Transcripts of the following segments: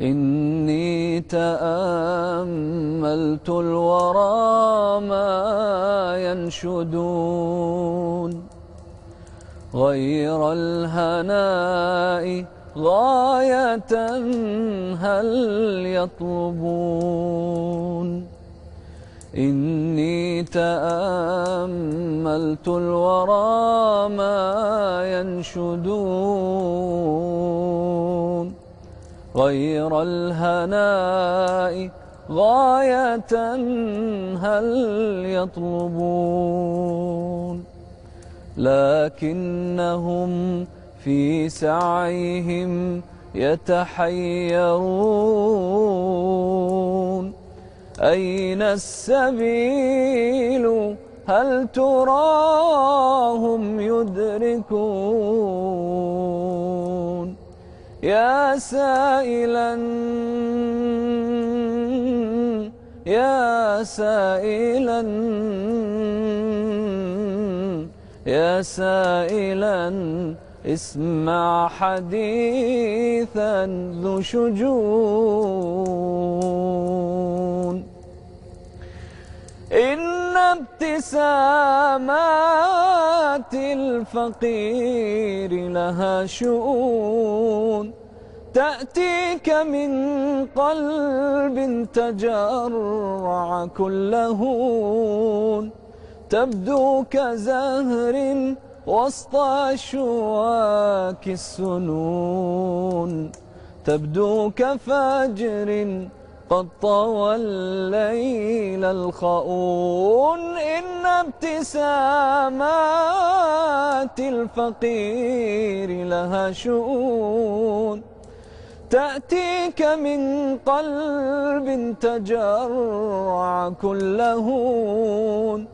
إني تأملت الورى ما ينشدون غير الهناء غاية هل يطلبون إني تأملت الورى ما ينشدون غير الهناء غاية هل يطلبون لكنهم في سعيهم يتحيرون. أين السبيل؟ هل تراهم يدركون؟ يا سائلا يا سائلا يا سائلا اسمع حديثا ذو شجون. ابتسامات الفقير لها شؤون تأتيك من قلب تجرع كلهون تبدو كزهر وسط أشواك السنون تبدو كفجر قد طوى الليل الخؤون إن ابتسامات الفقير لها شؤون. تأتيك من قلب تجرع كلهون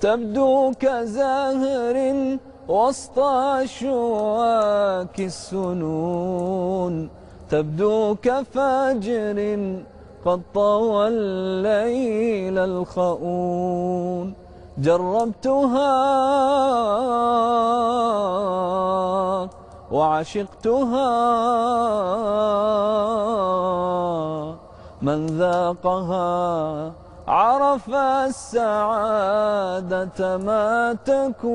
تبدو كزهر وسط أشواك السنون. تبدو كفجر قد طوى الليل الخؤون. جربتها وعشقتها. من ذاقها عرف السعادة ما تكون.